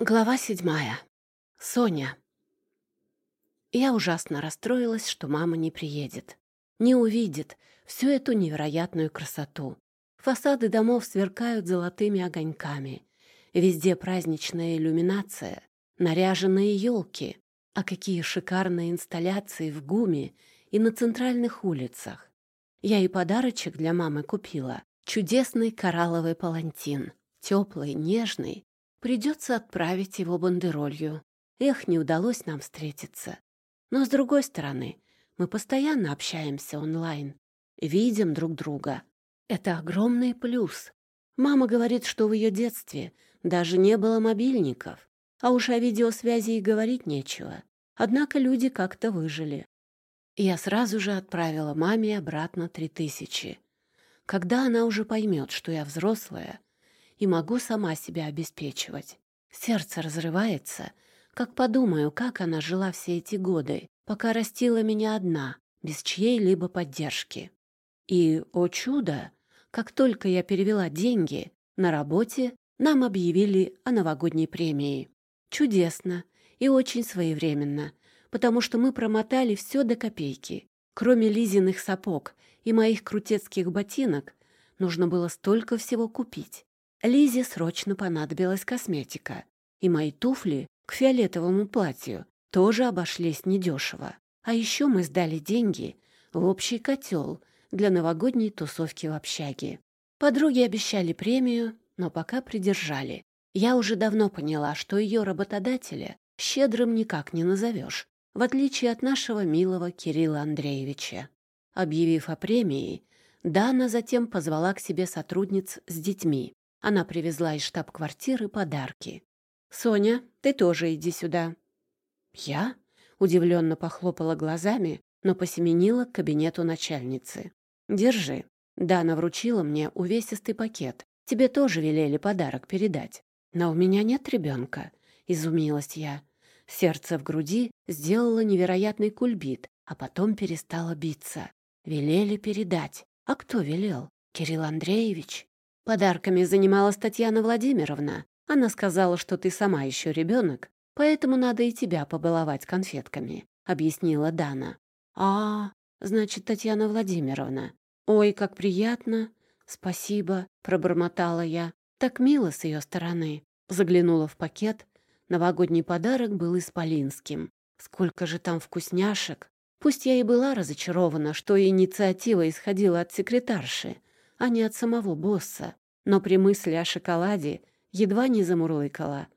Глава седьмая. Соня. Я ужасно расстроилась, что мама не приедет. Не увидит всю эту невероятную красоту. Фасады домов сверкают золотыми огоньками. Везде праздничная иллюминация, наряженные елки. А какие шикарные инсталляции в ГУМе и на центральных улицах. Я и подарочек для мамы купила. Чудесный коралловый палантин. Теплый, нежный, Придется отправить его бандеролью. Эх, не удалось нам встретиться. Но, с другой стороны, мы постоянно общаемся онлайн, видим друг друга. Это огромный плюс. Мама говорит, что в ее детстве даже не было мобильников, а уж о видеосвязи и говорить нечего. Однако люди как-то выжили. Я сразу же отправила маме обратно три тысячи. Когда она уже поймет, что я взрослая, и могу сама себя обеспечивать. Сердце разрывается, как подумаю, как она жила все эти годы, пока растила меня одна, без чьей-либо поддержки. И, о чудо, как только я перевела деньги, на работе нам объявили о новогодней премии. Чудесно и очень своевременно, потому что мы промотали все до копейки. Кроме Лизиных сапог и моих крутецких ботинок, нужно было столько всего купить. Лизе срочно понадобилась косметика, и мои туфли к фиолетовому платью тоже обошлись недешево. А еще мы сдали деньги в общий котел для новогодней тусовки в общаге. Подруги обещали премию, но пока придержали. Я уже давно поняла, что ее работодателя щедрым никак не назовешь, в отличие от нашего милого Кирилла Андреевича. Объявив о премии, Дана затем позвала к себе сотрудниц с детьми. Она привезла из штаб-квартиры подарки. «Соня, ты тоже иди сюда». «Я?» — удивленно похлопала глазами, но посеменила к кабинету начальницы. «Держи». Дана вручила мне увесистый пакет. Тебе тоже велели подарок передать. Но у меня нет ребенка, изумилась я. Сердце в груди сделало невероятный кульбит, а потом перестало биться. Велели передать. А кто велел? Кирилл Андреевич? Подарками занималась Татьяна Владимировна. Она сказала, что ты сама еще ребенок, поэтому надо и тебя побаловать конфетками», — объяснила Дана. «А, значит, Татьяна Владимировна. Ой, как приятно. Спасибо», — пробормотала я. «Так мило с ее стороны». Заглянула в пакет. Новогодний подарок был исполинским. Сколько же там вкусняшек! Пусть я и была разочарована, что инициатива исходила от секретарши, а не от самого босса. Но при мысли о шоколаде едва не замурлыкала.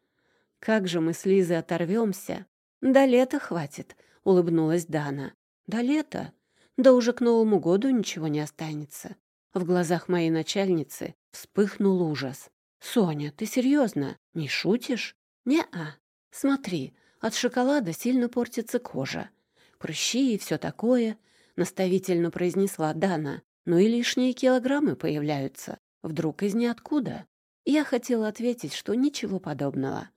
«Как же мы с Лизой оторвемся?» «До лета хватит», — улыбнулась Дана. «До лета? Да уже к Новому году ничего не останется». В глазах моей начальницы вспыхнул ужас. «Соня, ты серьезно? Не шутишь?» «Не-а. Смотри, от шоколада сильно портится кожа. Прыщи и все такое», — наставительно произнесла Дана но и лишние килограммы появляются. Вдруг из ниоткуда. Я хотела ответить, что ничего подобного.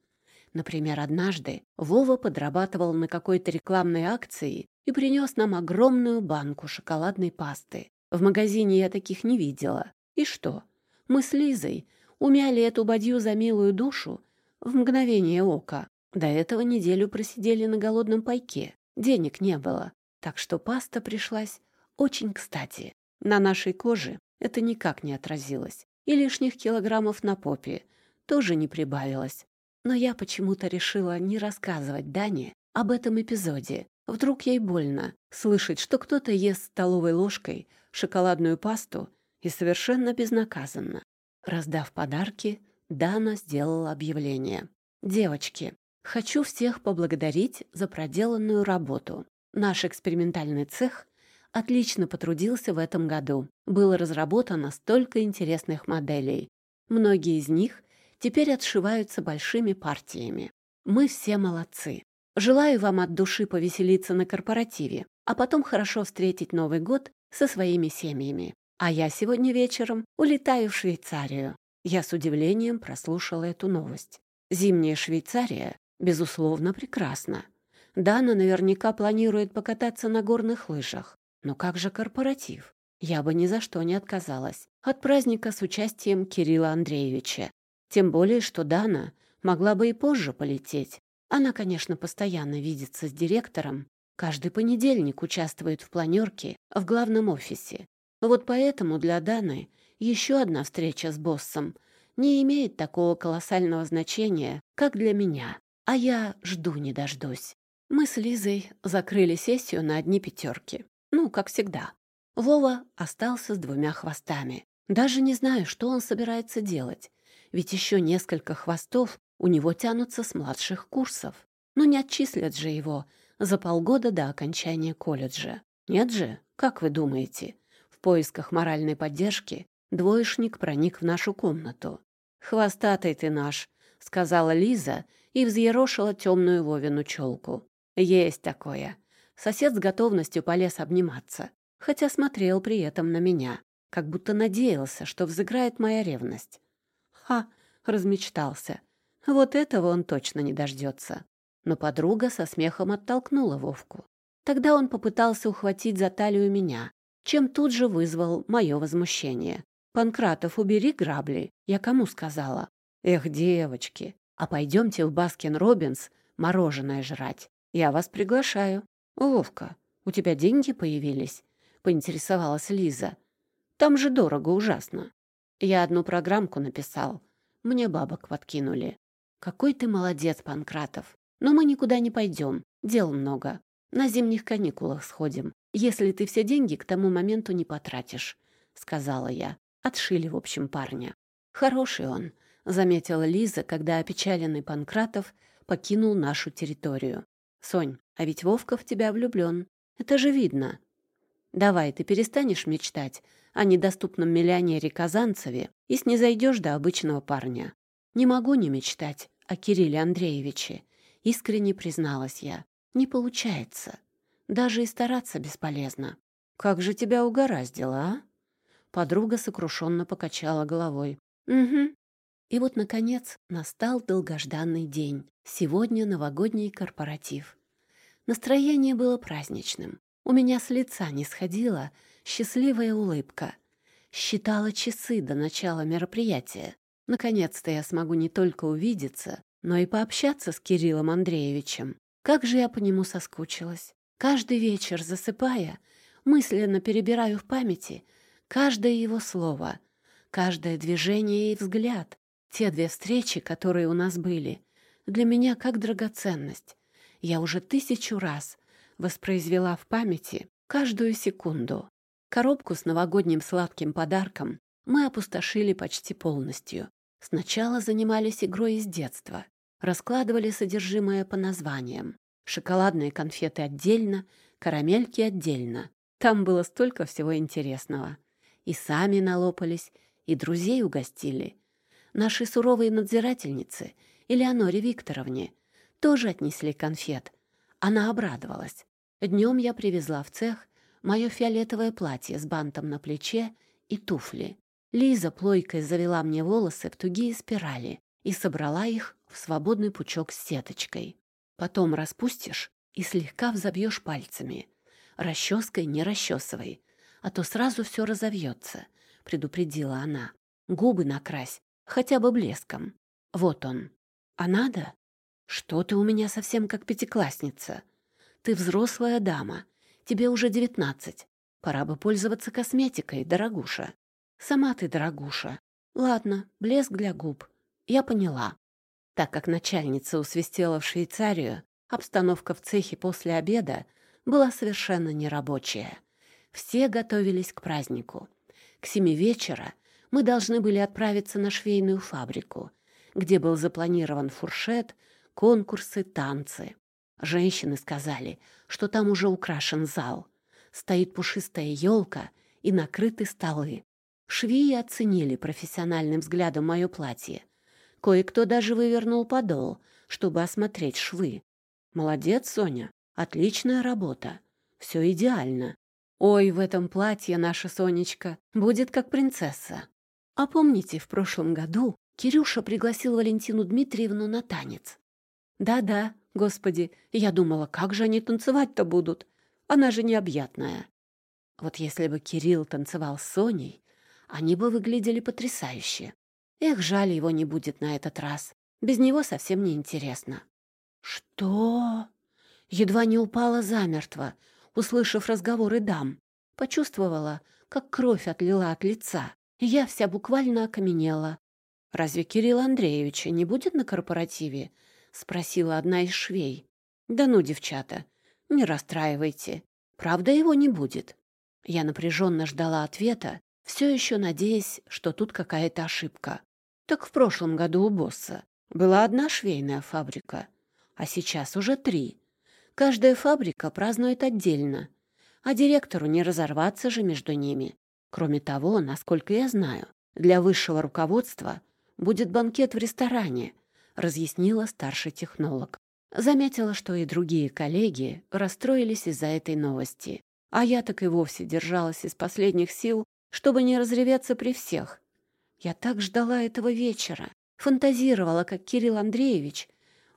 Например, однажды Вова подрабатывал на какой-то рекламной акции и принес нам огромную банку шоколадной пасты. В магазине я таких не видела. И что? Мы с Лизой умяли эту бадью за милую душу в мгновение ока. До этого неделю просидели на голодном пайке. Денег не было, так что паста пришлась очень кстати. На нашей коже это никак не отразилось, и лишних килограммов на попе тоже не прибавилось. Но я почему-то решила не рассказывать Дане об этом эпизоде. Вдруг ей больно слышать, что кто-то ест столовой ложкой шоколадную пасту и совершенно безнаказанно. Раздав подарки, Дана сделала объявление. «Девочки, хочу всех поблагодарить за проделанную работу. Наш экспериментальный цех отлично потрудился в этом году. Было разработано столько интересных моделей. Многие из них теперь отшиваются большими партиями. Мы все молодцы. Желаю вам от души повеселиться на корпоративе, а потом хорошо встретить Новый год со своими семьями. А я сегодня вечером улетаю в Швейцарию. Я с удивлением прослушала эту новость. Зимняя Швейцария, безусловно, прекрасна. Дана наверняка планирует покататься на горных лыжах. Но как же корпоратив? Я бы ни за что не отказалась от праздника с участием Кирилла Андреевича. Тем более, что Дана Могла бы и позже полететь. Она, конечно, постоянно видится с директором, каждый понедельник участвует в планерке в главном офисе. Вот поэтому для Даны еще одна встреча с боссом не имеет такого колоссального значения, как для меня. А я жду не дождусь. Мы с Лизой закрыли сессию на одни пятерки. Ну, как всегда. Вова остался с двумя хвостами. Даже не знаю, что он собирается делать. Ведь еще несколько хвостов у него тянутся с младших курсов. Но не отчислят же его за полгода до окончания колледжа. Нет же, как вы думаете? В поисках моральной поддержки двоечник проник в нашу комнату. «Хвостатый ты наш», — сказала Лиза и взъерошила темную Вовину челку. «Есть такое». Сосед с готовностью полез обниматься, хотя смотрел при этом на меня, как будто надеялся, что взыграет моя ревность. «Ха!» — размечтался. Вот этого он точно не дождется. Но подруга со смехом оттолкнула Вовку. Тогда он попытался ухватить за талию меня, чем тут же вызвал мое возмущение. «Панкратов, убери грабли!» Я кому сказала? «Эх, девочки, а пойдемте в Баскин-Робинс мороженое жрать. Я вас приглашаю». «Вовка, у тебя деньги появились?» — поинтересовалась Лиза. «Там же дорого ужасно». Я одну программку написал. Мне бабок подкинули. «Какой ты молодец, Панкратов. Но мы никуда не пойдем. Дел много. На зимних каникулах сходим, если ты все деньги к тому моменту не потратишь», — сказала я. Отшили, в общем, парня. «Хороший он», — заметила Лиза, когда опечаленный Панкратов покинул нашу территорию. «Сонь, а ведь Вовка в тебя влюблен. Это же видно. Давай, ты перестанешь мечтать о недоступном миллионере Казанцеве и снизойдешь до обычного парня. Не могу не мечтать о Кирилле Андреевиче, искренне призналась я. Не получается. Даже и стараться бесполезно. Как же тебя угораздило, а? Подруга сокрушенно покачала головой. Угу. И вот, наконец, настал долгожданный день. Сегодня новогодний корпоратив. Настроение было праздничным. У меня с лица не сходила счастливая улыбка. Считала часы до начала мероприятия. Наконец-то я смогу не только увидеться, но и пообщаться с Кириллом Андреевичем. Как же я по нему соскучилась. Каждый вечер, засыпая, мысленно перебираю в памяти каждое его слово, каждое движение и взгляд. Те две встречи, которые у нас были, для меня как драгоценность. Я уже тысячу раз воспроизвела в памяти каждую секунду. Коробку с новогодним сладким подарком мы опустошили почти полностью. Сначала занимались игрой из детства раскладывали содержимое по названиям. Шоколадные конфеты отдельно, карамельки отдельно. Там было столько всего интересного. И сами налопались, и друзей угостили. Наши суровые надзирательницы, Элеоноре Викторовне, тоже отнесли конфет. Она обрадовалась. Днем я привезла в цех мое фиолетовое платье с бантом на плече и туфли. Лиза плойкой завела мне волосы в тугие спирали и собрала их в свободный пучок с сеточкой. Потом распустишь и слегка взобьешь пальцами. Расческой не расчесывай, а то сразу все разовьется, — предупредила она. Губы накрась, хотя бы блеском. Вот он. А надо? Что ты у меня совсем как пятиклассница? Ты взрослая дама, тебе уже девятнадцать. Пора бы пользоваться косметикой, дорогуша. Сама ты, дорогуша. Ладно, блеск для губ. Я поняла. Так как начальница усвистела в Швейцарию, обстановка в цехе после обеда была совершенно нерабочая. Все готовились к празднику. К семи вечера мы должны были отправиться на швейную фабрику, где был запланирован фуршет, конкурсы, танцы. Женщины сказали, что там уже украшен зал. Стоит пушистая елка и накрыты столы. Швеи оценили профессиональным взглядом мое платье — Кое-кто даже вывернул подол, чтобы осмотреть швы. Молодец, Соня. Отличная работа. Все идеально. Ой, в этом платье наша Сонечка будет как принцесса. А помните, в прошлом году Кирюша пригласил Валентину Дмитриевну на танец? Да-да, господи, я думала, как же они танцевать-то будут? Она же необъятная. Вот если бы Кирилл танцевал с Соней, они бы выглядели потрясающе. Эх, жаль, его не будет на этот раз. Без него совсем не интересно. Что? Едва не упала замертво, услышав разговоры дам. Почувствовала, как кровь отлила от лица, я вся буквально окаменела. «Разве Кирилл Андреевича не будет на корпоративе?» — спросила одна из швей. «Да ну, девчата, не расстраивайте. Правда, его не будет». Я напряженно ждала ответа, все еще надеясь, что тут какая-то ошибка. Так в прошлом году у босса была одна швейная фабрика, а сейчас уже три. Каждая фабрика празднует отдельно, а директору не разорваться же между ними. Кроме того, насколько я знаю, для высшего руководства будет банкет в ресторане, разъяснила старший технолог. Заметила, что и другие коллеги расстроились из-за этой новости. А я так и вовсе держалась из последних сил, чтобы не разреветься при всех. Я так ждала этого вечера, фантазировала, как Кирилл Андреевич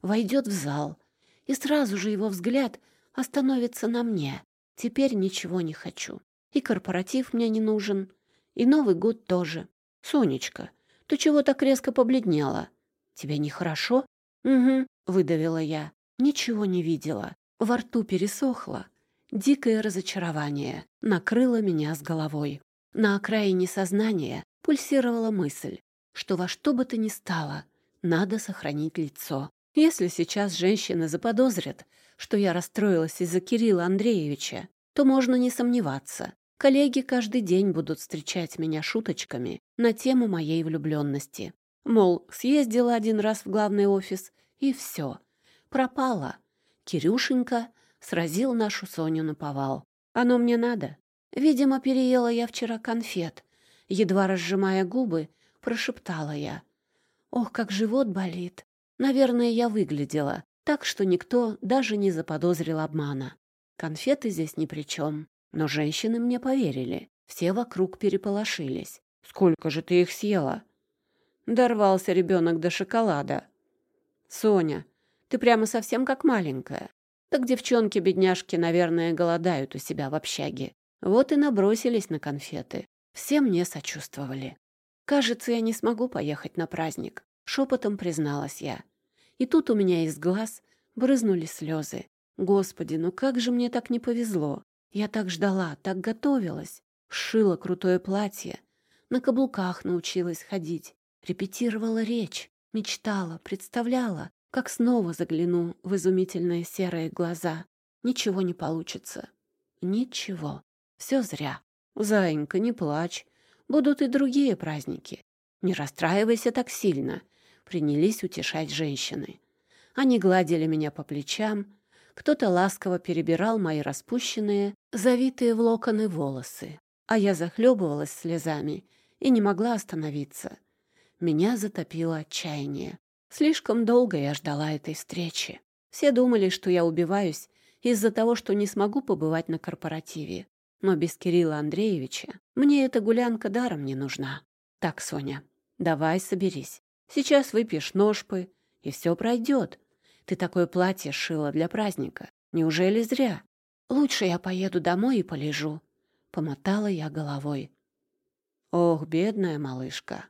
войдет в зал, и сразу же его взгляд остановится на мне. Теперь ничего не хочу. И корпоратив мне не нужен, и Новый год тоже. Сонечка, ты чего так резко побледнела? Тебе нехорошо? Угу, выдавила я. Ничего не видела. Во рту пересохло. Дикое разочарование накрыло меня с головой. На окраине сознания пульсировала мысль, что во что бы то ни стало, надо сохранить лицо. Если сейчас женщины заподозрят, что я расстроилась из-за Кирилла Андреевича, то можно не сомневаться. Коллеги каждый день будут встречать меня шуточками на тему моей влюбленности. Мол, съездила один раз в главный офис, и все. Пропала. Кирюшенька сразил нашу Соню на повал. Оно мне надо. Видимо, переела я вчера конфет. Едва разжимая губы, прошептала я. Ох, как живот болит. Наверное, я выглядела так, что никто даже не заподозрил обмана. Конфеты здесь ни при чем. Но женщины мне поверили. Все вокруг переполошились. «Сколько же ты их съела?» Дорвался ребенок до шоколада. «Соня, ты прямо совсем как маленькая. Так девчонки-бедняжки, наверное, голодают у себя в общаге. Вот и набросились на конфеты. Все мне сочувствовали. Кажется, я не смогу поехать на праздник, шепотом призналась я. И тут у меня из глаз брызнули слезы. Господи, ну как же мне так не повезло. Я так ждала, так готовилась. Шила крутое платье, на каблуках научилась ходить, репетировала речь, мечтала, представляла, как снова загляну в изумительные серые глаза. Ничего не получится. Ничего. Все зря. Заинька, не плачь. Будут и другие праздники. Не расстраивайся так сильно. Принялись утешать женщины. Они гладили меня по плечам. Кто-то ласково перебирал мои распущенные, завитые в локоны волосы. А я захлебывалась слезами и не могла остановиться. Меня затопило отчаяние. Слишком долго я ждала этой встречи. Все думали, что я убиваюсь из-за того, что не смогу побывать на корпоративе. Но без Кирилла Андреевича мне эта гулянка даром не нужна. Так, Соня, давай соберись. Сейчас выпьешь ножпы, и все пройдет. Ты такое платье шила для праздника. Неужели зря? Лучше я поеду домой и полежу. Помотала я головой. Ох, бедная малышка,